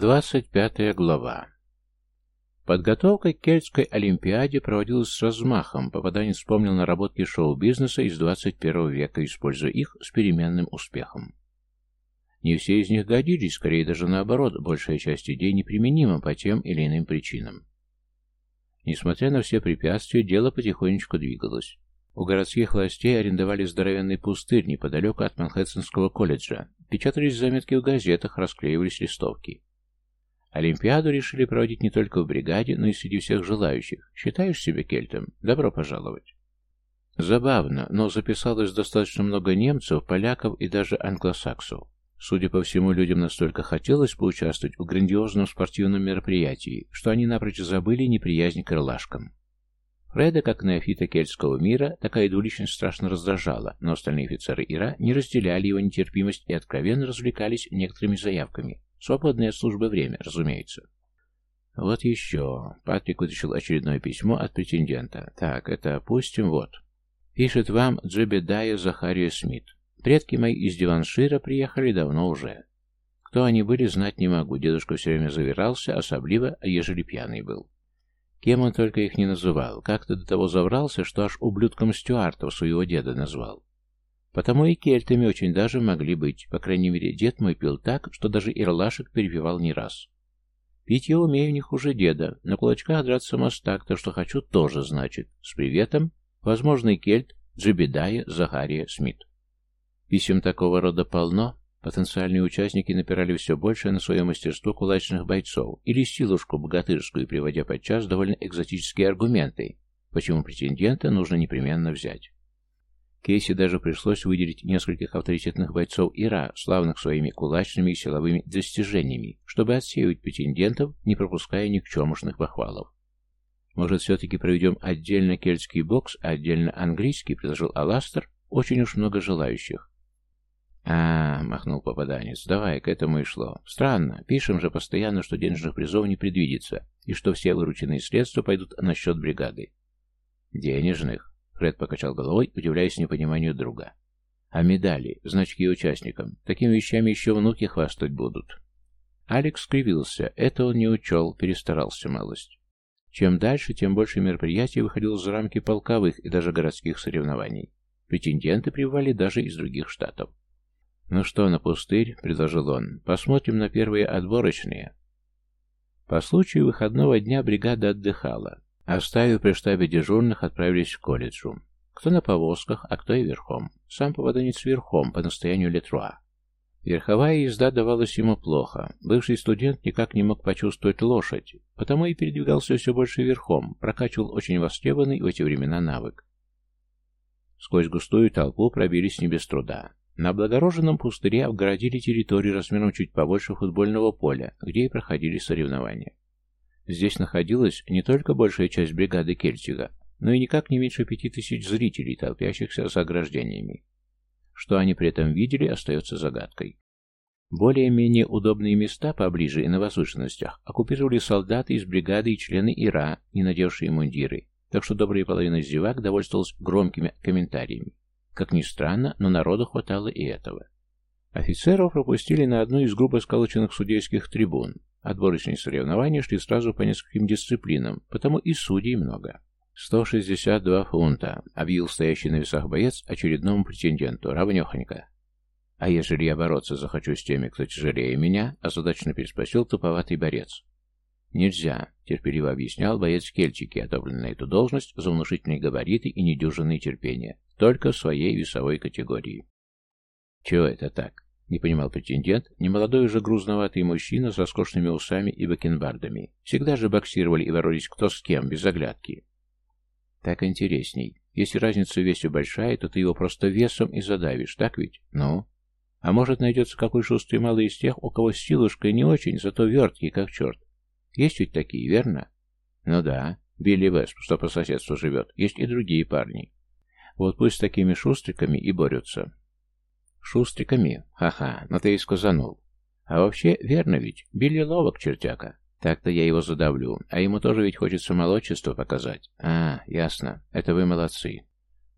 25 глава. Подготовка к Кельтской Олимпиаде проводилась с размахом. Попаданец вспомнил наработки шоу-бизнеса из 21 века, используя их с переменным успехом. Не все из них годились, скорее даже наоборот, большая часть идей неприменима по тем или иным причинам. Несмотря на все препятствия, дело потихонечку двигалось. У городских властей арендовали здоровенный пустырь неподалеку от Манхэттенского колледжа. Печатались заметки в газетах, расклеивались листовки. Олимпиаду решили проводить не только в бригаде, но и среди всех желающих. Считаешь себя кельтом? Добро пожаловать. Забавно, но записалось достаточно много немцев, поляков и даже англосаксов. Судя по всему, людям настолько хотелось поучаствовать в грандиозном спортивном мероприятии, что они напрочь забыли неприязнь к крылашкам. Фреда, как неофита кельтского мира, такая двуличность страшно раздражала, но остальные офицеры Ира не разделяли его нетерпимость и откровенно развлекались некоторыми заявками. Свободное от службы время, разумеется. Вот еще. Патрик вытащил очередное письмо от претендента. Так, это опустим, вот. Пишет вам Джебедая Захария Смит. Предки мои из Диваншира приехали давно уже. Кто они были, знать не могу. Дедушка все время завирался, особливо, ежели пьяный был. Кем он только их не называл. Как-то до того заврался, что аж ублюдком Стюартов своего деда назвал. Потому и кельтами очень даже могли быть. По крайней мере, дед мой пил так, что даже ирлашек перепевал не раз. Пить я умею не хуже деда. На кулачках драться мостак, то, что хочу, тоже значит. С приветом, возможный кельт Джебедая Захария Смит. Писем такого рода полно, Потенциальные участники напирали все больше на свое мастерство кулачных бойцов или силушку богатырскую, приводя подчас довольно экзотические аргументы, почему претендента нужно непременно взять. Кейси даже пришлось выделить нескольких авторитетных бойцов Ира, славных своими кулачными и силовыми достижениями, чтобы отсеивать претендентов, не пропуская никчемушных похвалов. «Может, все-таки проведем отдельно кельтский бокс, а отдельно английский?» — предложил Аластер. «Очень уж много желающих а, махнул попаданец, давай, к этому и шло. Странно, пишем же постоянно, что денежных призов не предвидится, и что все вырученные средства пойдут на счет бригады. Денежных? Фред покачал головой, удивляясь непониманию друга. А медали, значки участникам, такими вещами еще внуки хвастать будут. Алекс скривился, это он не учел, перестарался малость. Чем дальше, тем больше мероприятий выходило за рамки полковых и даже городских соревнований. Претенденты прибывали даже из других штатов. «Ну что, на пустырь?» — предложил он. «Посмотрим на первые отборочные». По случаю выходного дня бригада отдыхала. Оставив при штабе дежурных, отправились к колледжу. Кто на повозках, а кто и верхом. Сам попаданец верхом, по настоянию Летруа. Верховая езда давалась ему плохо. Бывший студент никак не мог почувствовать лошадь, потому и передвигался все больше верхом, прокачивал очень востребованный в эти времена навык. Сквозь густую толпу пробились не без труда. На облагороженном пустыре обгородили территорию размером чуть побольше футбольного поля, где и проходили соревнования. Здесь находилась не только большая часть бригады Кельтига, но и никак не меньше пяти тысяч зрителей, толпящихся за ограждениями. Что они при этом видели, остается загадкой. Более-менее удобные места поближе и на возвышенностях оккупировали солдаты из бригады и члены ИРА, не надевшие мундиры, так что добрая половина зевак довольствовалась громкими комментариями. Как ни странно, но народу хватало и этого. Офицеров пропустили на одну из грубо сколоченных судейских трибун. Отборочные соревнования шли сразу по нескольким дисциплинам, потому и судей много. «162 фунта», — объявил стоящий на весах боец очередному претенденту, равнехонько. «А ежели я бороться захочу с теми, кто тяжелее меня?» — озадаченно переспросил туповатый борец. «Нельзя», — терпеливо объяснял боец Кельчики, отобранный на эту должность за внушительные габариты и недюжинные терпения. Только в своей весовой категории. Чего это так? Не понимал претендент, немолодой уже грузноватый мужчина с роскошными усами и бакенбардами. Всегда же боксировали и боролись кто с кем, без оглядки. Так интересней. Если разница в весе большая, то ты его просто весом и задавишь, так ведь? Ну? А может, найдется какой шустрый малый из тех, у кого силушка не очень, зато верткий, как черт. Есть ведь такие, верно? Ну да, Билли Весп, что по соседству живет. Есть и другие парни. Вот пусть с такими шустриками и борются. Шустриками? Ха-ха, но ты и сказанул. А вообще, верно ведь, Билли ловок, чертяка. Так-то я его задавлю, а ему тоже ведь хочется молодчество показать. А, ясно, это вы молодцы.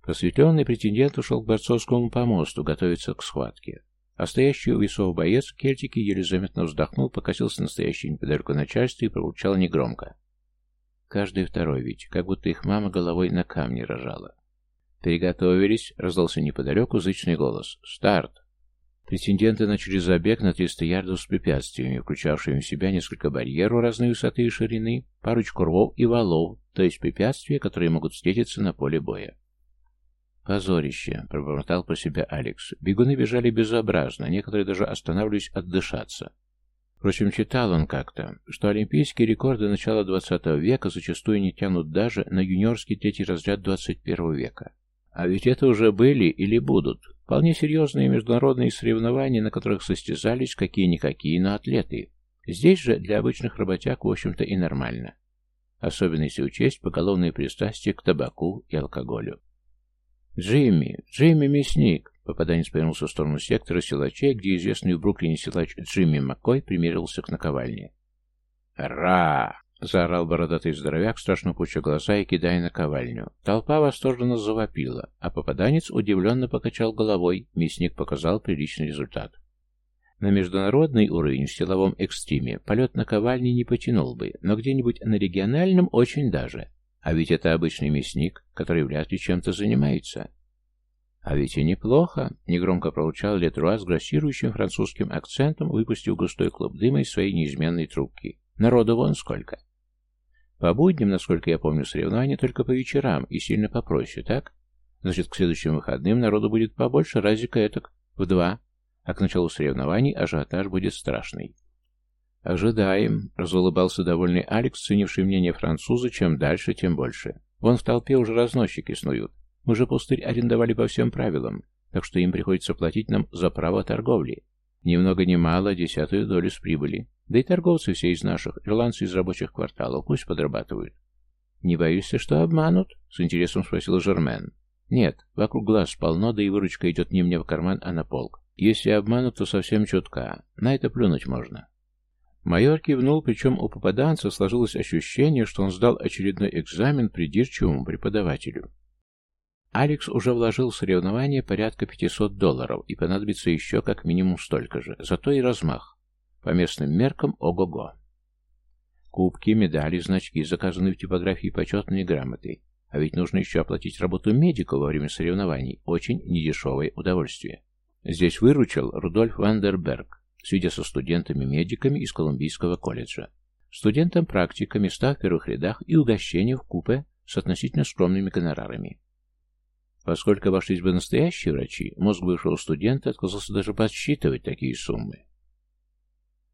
Просветленный претендент ушел к борцовскому помосту, готовиться к схватке. А стоящий у весов боец кельтики еле заметно вздохнул, покосился настоящее неподалеку начальство и проучал негромко. Каждый второй ведь, как будто их мама головой на камне рожала. «Приготовились!» — раздался неподалеку зычный голос. «Старт!» Претенденты начали забег на 300 ярдов с препятствиями, включавшими в себя несколько барьеров разной высоты и ширины, парочку рвов и валов, то есть препятствия, которые могут встретиться на поле боя. «Позорище!» — пробормотал про себя Алекс. Бегуны бежали безобразно, некоторые даже останавливались отдышаться. Впрочем, читал он как-то, что олимпийские рекорды начала XX века зачастую не тянут даже на юниорский третий разряд XXI века. А ведь это уже были или будут вполне серьезные международные соревнования, на которых состязались какие-никакие, но атлеты. Здесь же для обычных работяг, в общем-то, и нормально. Особенно если учесть поголовные пристрастия к табаку и алкоголю. «Джимми! Джимми Мясник!» Попаданец повернулся в сторону сектора силачей, где известный в Бруклине силач Джимми Маккой примерился к наковальне. «Ра!» — заорал бородатый здоровяк, страшно пуча глаза и кидая на ковальню. Толпа восторженно завопила, а попаданец удивленно покачал головой, мясник показал приличный результат. На международный уровень в силовом экстриме полет на ковальне не потянул бы, но где-нибудь на региональном очень даже. А ведь это обычный мясник, который вряд ли чем-то занимается. «А ведь и неплохо», — негромко проучал Летруа с грассирующим французским акцентом, выпустив густой клуб дыма из своей неизменной трубки. «Народу вон сколько». По будням, насколько я помню, соревнования только по вечерам и сильно попроще, так? Значит, к следующим выходным народу будет побольше, разика этак, в два. А к началу соревнований ажиотаж будет страшный. «Ожидаем», — разулыбался довольный Алекс, ценивший мнение француза, чем дальше, тем больше. «Вон в толпе уже разносчики снуют. Мы же пустырь арендовали по всем правилам, так что им приходится платить нам за право торговли. Ни много ни мало, десятую долю с прибыли. Да и торговцы все из наших, ирландцы из рабочих кварталов, пусть подрабатывают. «Не боишься, что обманут?» — с интересом спросил Жермен. «Нет, вокруг глаз полно, да и выручка идет не мне в карман, а на полк. Если обманут, то совсем чутка. На это плюнуть можно». Майор кивнул, причем у попаданца сложилось ощущение, что он сдал очередной экзамен придирчивому преподавателю. Алекс уже вложил в соревнование порядка 500 долларов, и понадобится еще как минимум столько же, зато и размах. По местным меркам ого-го. Кубки, медали, значки, заказанные в типографии почетные грамоты. А ведь нужно еще оплатить работу медика во время соревнований. Очень недешевое удовольствие. Здесь выручил Рудольф Вандерберг, сидя со студентами-медиками из Колумбийского колледжа. Студентам-практика, места в первых рядах и угощения в купе с относительно скромными гонорарами. Поскольку обошлись бы настоящие врачи, мозг бывшего студента отказался даже подсчитывать такие суммы.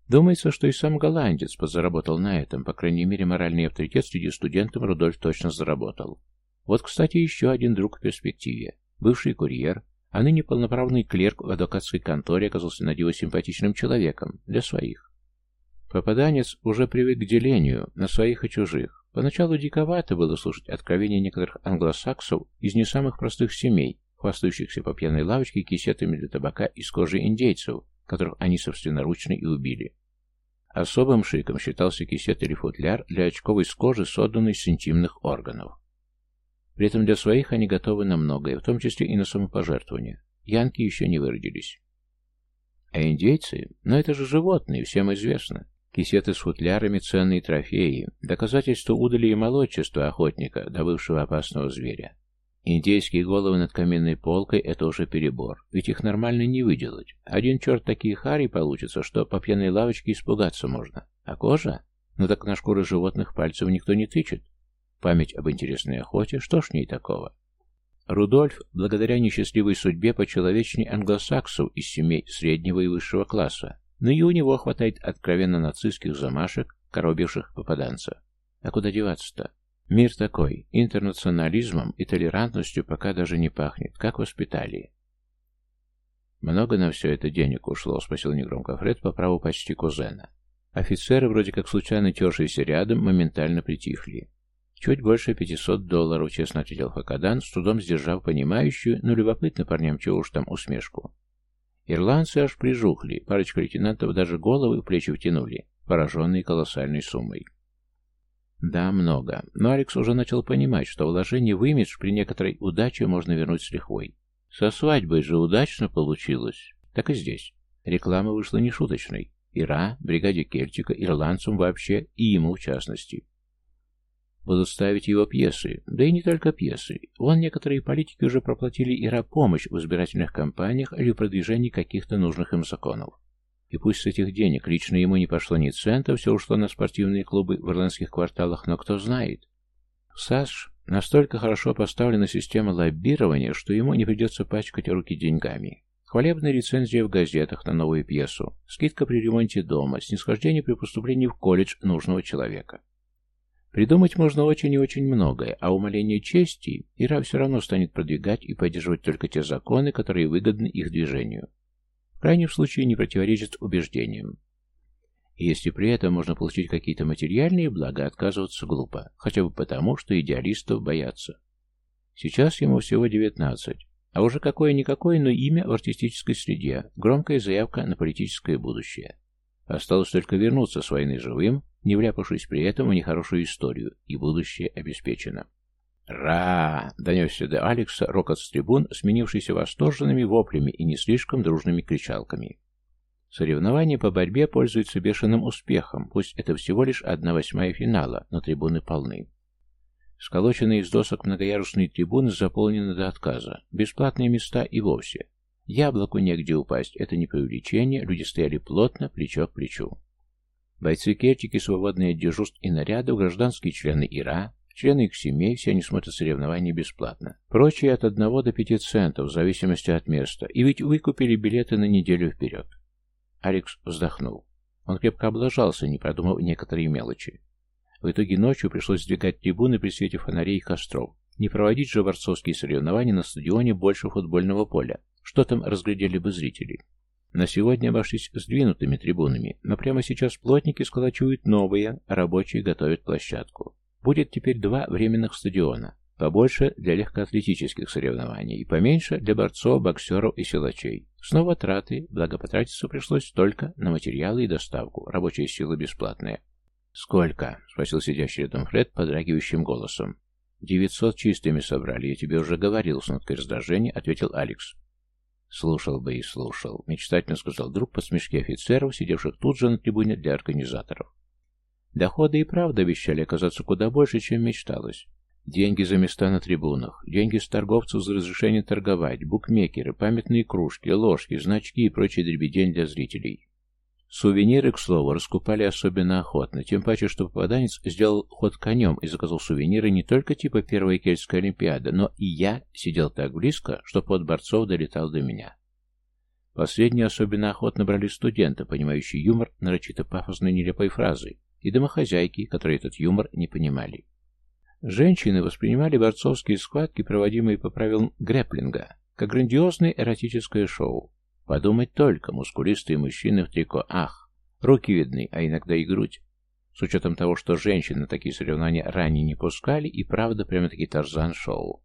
Думается, что и сам голландец подзаработал на этом, по крайней мере, моральный авторитет среди студентов Рудольф точно заработал. Вот, кстати, еще один друг в перспективе. Бывший курьер, а ныне полноправный клерк в адвокатской конторе оказался на диво симпатичным человеком, для своих. Попаданец уже привык к делению на своих и чужих. Поначалу диковато было слушать откровения некоторых англосаксов из не самых простых семей, хвастающихся по пьяной лавочке кисетами для табака из кожи индейцев, которых они собственноручно и убили. Особым шиком считался кисет или футляр для очков из кожи, созданный с интимных органов. При этом для своих они готовы на многое, в том числе и на самопожертвование. Янки еще не выродились. А индейцы? Но это же животные, всем известно. Кисеты с футлярами – ценные трофеи, доказательство удали и молодчества охотника, добывшего опасного зверя. Индейские головы над каменной полкой – это уже перебор, ведь их нормально не выделать. Один черт такие хари получится, что по пьяной лавочке испугаться можно. А кожа? Ну так на шкуры животных пальцев никто не тычет. Память об интересной охоте, что ж в ней такого? Рудольф, благодаря несчастливой судьбе, почеловечней англосаксов из семей среднего и высшего класса, но и у него хватает откровенно нацистских замашек, коробивших попаданца. А куда деваться-то? Мир такой, интернационализмом и толерантностью пока даже не пахнет, как воспитали. «Много на все это денег ушло?» — спросил негромко Фред по праву почти кузена. Офицеры, вроде как случайно тершиеся рядом, моментально притихли. «Чуть больше пятисот долларов», — честно ответил Хакадан, с трудом сдержав понимающую, но любопытно парням чего уж там усмешку. Ирландцы аж прижухли, парочка лейтенантов даже головы в плечи втянули, пораженные колоссальной суммой. Да, много. Но Алекс уже начал понимать, что вложение в имидж при некоторой удаче можно вернуть с лихвой. Со свадьбой же удачно получилось. так и здесь. Реклама вышла нешуточной. Ира, бригаде Кельтика, ирландцам вообще и ему в частности. Будут ставить его пьесы, да и не только пьесы. Вон некоторые политики уже проплатили Ира помощь в избирательных кампаниях или в продвижении каких-то нужных им законов. И пусть с этих денег лично ему не пошло ни цента, все ушло на спортивные клубы в ирландских кварталах, но кто знает. САШ настолько хорошо поставлена система лоббирования, что ему не придется пачкать руки деньгами. Хвалебная рецензия в газетах на новую пьесу, скидка при ремонте дома, снисхождение при поступлении в колледж нужного человека. Придумать можно очень и очень многое, а умоление чести Ира все равно станет продвигать и поддерживать только те законы, которые выгодны их движению крайнем случае не противоречит убеждениям. Если при этом можно получить какие-то материальные блага, отказываться глупо, хотя бы потому, что идеалистов боятся. Сейчас ему всего 19, а уже какое-никакое, но имя в артистической среде, громкая заявка на политическое будущее. Осталось только вернуться с войны живым, не вляпавшись при этом в нехорошую историю, и будущее обеспечено. «Ра!» — донесся до Алекса рокот с трибун, сменившийся восторженными воплями и не слишком дружными кричалками. Соревнование по борьбе пользуется бешеным успехом, пусть это всего лишь одна восьмая финала, но трибуны полны. Сколоченные из досок многоярусные трибуны заполнены до отказа, бесплатные места и вовсе. Яблоку негде упасть, это не преувеличение, люди стояли плотно, плечо к плечу. Бойцы-кертики, свободные от дежурств и нарядов, гражданские члены ИРА, Члены их семей, все они смотрят соревнования бесплатно. Прочие от одного до пяти центов, в зависимости от места. И ведь выкупили билеты на неделю вперед. Алекс вздохнул. Он крепко облажался, не продумав некоторые мелочи. В итоге ночью пришлось сдвигать трибуны при свете фонарей и костров. Не проводить же борцовские соревнования на стадионе больше футбольного поля. Что там разглядели бы зрители? На сегодня обошлись сдвинутыми трибунами, но прямо сейчас плотники сколачивают новые, рабочие готовят площадку. Будет теперь два временных стадиона, побольше для легкоатлетических соревнований и поменьше для борцов, боксеров и силачей. Снова траты, благо потратиться пришлось только на материалы и доставку, рабочая сила бесплатная. «Сколько?» — спросил сидящий рядом Фред подрагивающим голосом. «Девятьсот чистыми собрали, я тебе уже говорил», — с ноткой раздражения ответил Алекс. «Слушал бы и слушал», — мечтательно сказал друг под смешки офицеров, сидевших тут же на трибуне для организаторов. Доходы и правда обещали оказаться куда больше, чем мечталось. Деньги за места на трибунах, деньги с торговцев за разрешение торговать, букмекеры, памятные кружки, ложки, значки и прочий дребедень для зрителей. Сувениры, к слову, раскупали особенно охотно, тем паче, что попаданец сделал ход конем и заказал сувениры не только типа первой кельтской олимпиады, но и я сидел так близко, что под борцов долетал до меня. Последние особенно охотно брали студенты, понимающие юмор нарочито пафосной нелепой фразы, и домохозяйки, которые этот юмор не понимали. Женщины воспринимали борцовские схватки, проводимые по правилам грэплинга, как грандиозное эротическое шоу. Подумать только, мускулистые мужчины в трико, ах, руки видны, а иногда и грудь. С учетом того, что женщины на такие соревнования ранее не пускали, и правда прямо-таки Тарзан-шоу.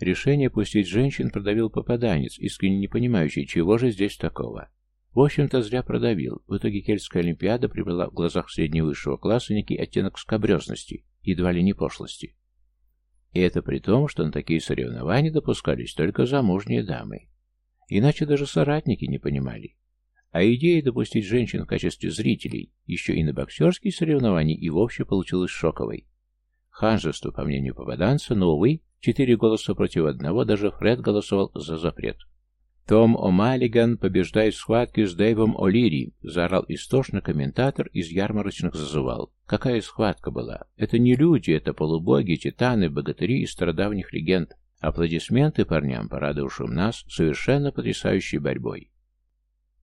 Решение пустить женщин продавил попаданец, искренне не понимающий, чего же здесь такого. В общем-то, зря продавил. В итоге Кельтская Олимпиада приобрела в глазах средневысшего класса некий оттенок скобрезности, едва ли не пошлости. И это при том, что на такие соревнования допускались только замужние дамы. Иначе даже соратники не понимали. А идея допустить женщин в качестве зрителей еще и на боксерские соревнования и вовсе получилась шоковой. Ханжество, по мнению попаданца, но, увы, четыре голоса против одного, даже Фред голосовал за запрет. «Том О'Маллиган побеждает в схватке с Дэйвом О'Лири», — заорал истошно комментатор из ярмарочных зазывал. «Какая схватка была? Это не люди, это полубоги, титаны, богатыри из стародавних легенд. Аплодисменты парням, порадовавшим нас совершенно потрясающей борьбой».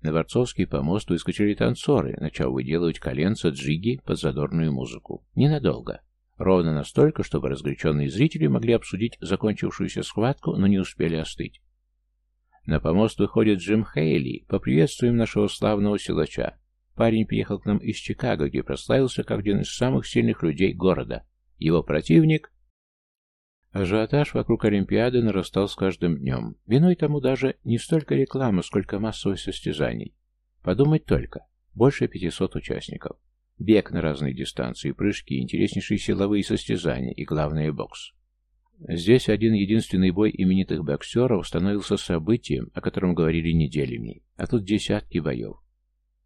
На борцовский помост выскочили танцоры, начав выделывать коленца джиги под задорную музыку. Ненадолго. Ровно настолько, чтобы разгоряченные зрители могли обсудить закончившуюся схватку, но не успели остыть. На помост выходит Джим Хейли. Поприветствуем нашего славного силача. Парень приехал к нам из Чикаго, где прославился как один из самых сильных людей города. Его противник... Ажиотаж вокруг Олимпиады нарастал с каждым днем. Виной тому даже не столько реклама, сколько массовых состязаний. Подумать только. Больше 500 участников. Бег на разные дистанции, прыжки, интереснейшие силовые состязания и, главное, бокс. Здесь один единственный бой именитых боксеров становился событием, о котором говорили неделями, а тут десятки боев.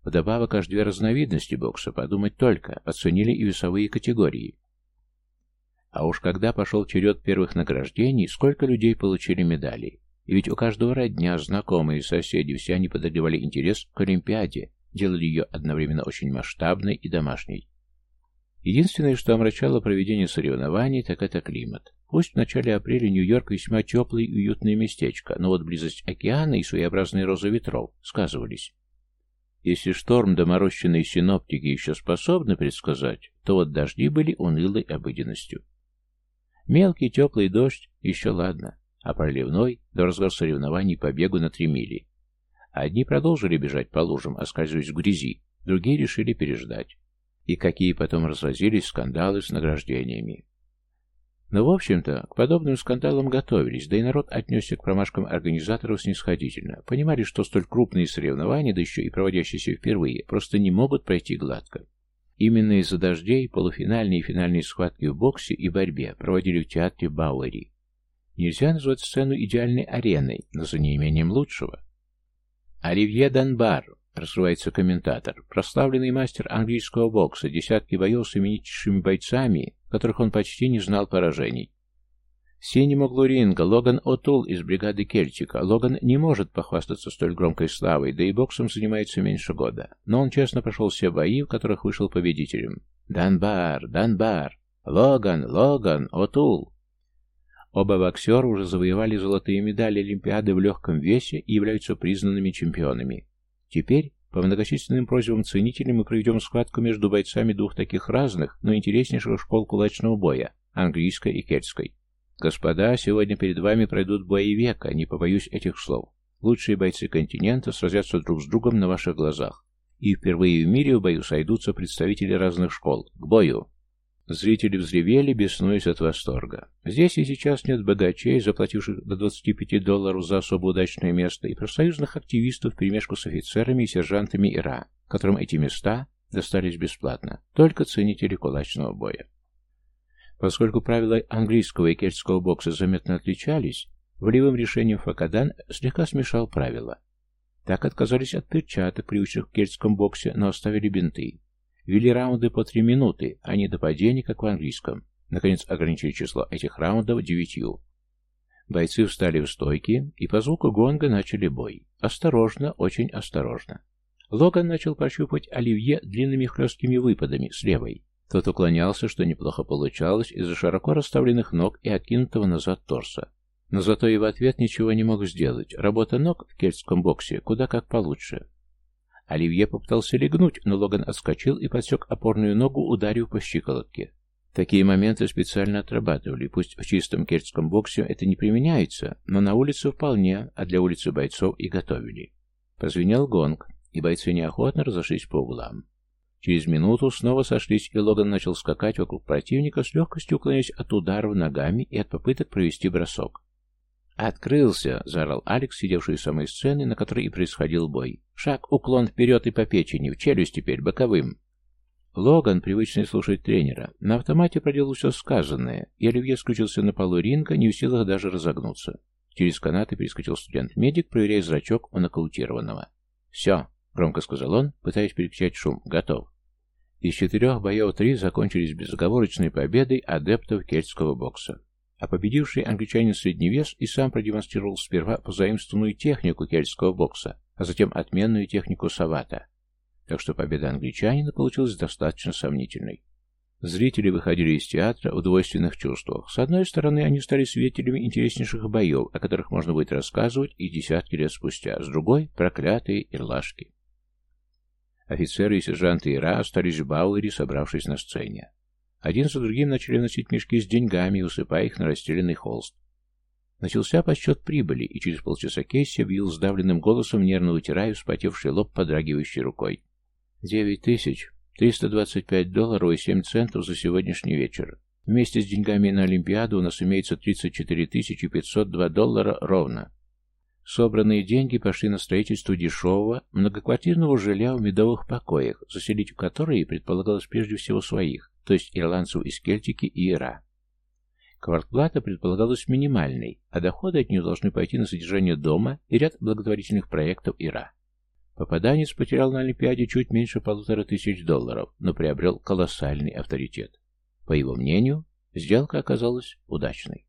Вдобавок аж две разновидности бокса, подумать только, оценили и весовые категории. А уж когда пошел черед первых награждений, сколько людей получили медали. И ведь у каждого родня, знакомые, соседи, все они подогревали интерес к Олимпиаде, делали ее одновременно очень масштабной и домашней. Единственное, что омрачало проведение соревнований, так это климат. Пусть в начале апреля Нью-Йорк весьма теплое и уютное местечко, но вот близость океана и своеобразные розы ветров сказывались. Если шторм доморощенные синоптики еще способны предсказать, то вот дожди были унылой обыденностью. Мелкий теплый дождь еще ладно, а проливной до разгар соревнований по бегу на три мили. Одни продолжили бежать по лужам, оскальзываясь в грязи, другие решили переждать. И какие потом разразились скандалы с награждениями. Но, в общем-то, к подобным скандалам готовились, да и народ отнесся к промашкам организаторов снисходительно. Понимали, что столь крупные соревнования, да еще и проводящиеся впервые, просто не могут пройти гладко. Именно из-за дождей полуфинальные и финальные схватки в боксе и борьбе проводили в театре Бауэри. Нельзя назвать сцену идеальной ареной, но за неимением лучшего. Оливье Данбар, раскрывается комментатор, прославленный мастер английского бокса, десятки боев с именитейшими бойцами, которых он почти не знал поражений. В синем углу ринга Логан Отул из бригады Кельтика. Логан не может похвастаться столь громкой славой, да и боксом занимается меньше года. Но он честно прошел все бои, в которых вышел победителем. Данбар, Данбар, Логан, Логан, Отул. Оба боксера уже завоевали золотые медали Олимпиады в легком весе и являются признанными чемпионами. Теперь, по многочисленным просьбам ценителей, мы проведем схватку между бойцами двух таких разных, но интереснейших школ кулачного боя, английской и кельтской. Господа, сегодня перед вами пройдут бои века, не побоюсь этих слов. Лучшие бойцы континента сразятся друг с другом на ваших глазах. И впервые в мире в бою сойдутся представители разных школ. К бою! Зрители взревели, беснуясь от восторга. Здесь и сейчас нет богачей, заплативших до 25 долларов за особо удачное место, и профсоюзных активистов в перемешку с офицерами и сержантами ИРА, которым эти места достались бесплатно, только ценители кулачного боя. Поскольку правила английского и кельтского бокса заметно отличались, волевым решением Факадан слегка смешал правила. Так отказались от перчаток, привычных в кельтском боксе, но оставили бинты. Вели раунды по три минуты, а не до падения, как в английском. Наконец ограничили число этих раундов девятью. Бойцы встали в стойки и по звуку гонга начали бой. Осторожно, очень осторожно. Логан начал прощупывать Оливье длинными хлесткими выпадами с левой. Тот уклонялся, что неплохо получалось, из-за широко расставленных ног и откинутого назад торса. Но зато и в ответ ничего не мог сделать. Работа ног в кельтском боксе куда как получше. Оливье попытался легнуть, но Логан отскочил и подсек опорную ногу, ударив по щиколотке. Такие моменты специально отрабатывали, пусть в чистом кельтском боксе это не применяется, но на улице вполне, а для улицы бойцов и готовили. Позвенел гонг, и бойцы неохотно разошлись по углам. Через минуту снова сошлись, и Логан начал скакать вокруг противника, с легкостью уклоняясь от ударов ногами и от попыток провести бросок. «Открылся!» — заорал Алекс, сидевший у самой сцены, на которой и происходил бой. «Шаг, уклон вперед и по печени, в челюсть теперь, боковым!» Логан, привычный слушать тренера, на автомате проделал все сказанное, и Оливье скрутился на полу ринга, не в силах даже разогнуться. Через канаты перескочил студент-медик, проверяя зрачок у нокаутированного. «Все!» — громко сказал он, пытаясь перекричать шум. «Готов!» Из четырех боев три закончились безоговорочной победой адептов кельтского бокса. А победивший англичанин средневес и сам продемонстрировал сперва позаимствованную технику кельтского бокса, а затем отменную технику Савата. Так что победа англичанина получилась достаточно сомнительной. Зрители выходили из театра в двойственных чувствах. С одной стороны, они стали свидетелями интереснейших боев, о которых можно будет рассказывать и десятки лет спустя. С другой — проклятые ирлашки. Офицеры и сержанты Ира остались в Бауэре, собравшись на сцене. Один за другим начали носить мешки с деньгами, усыпая их на расстеленный холст. Начался подсчет прибыли, и через полчаса Кейси объявил сдавленным голосом, нервно вытирая вспотевший лоб подрагивающей рукой. «Девять тысяч, триста двадцать пять долларов и семь центов за сегодняшний вечер. Вместе с деньгами на Олимпиаду у нас имеется тридцать четыре тысячи пятьсот два доллара ровно. Собранные деньги пошли на строительство дешевого, многоквартирного жилья в медовых покоях, заселить в которые предполагалось прежде всего своих, то есть ирландцев из Кельтики и Ира. Квартплата предполагалась минимальной, а доходы от нее должны пойти на содержание дома и ряд благотворительных проектов ИРА. Попаданец потерял на Олимпиаде чуть меньше полутора тысяч долларов, но приобрел колоссальный авторитет. По его мнению, сделка оказалась удачной.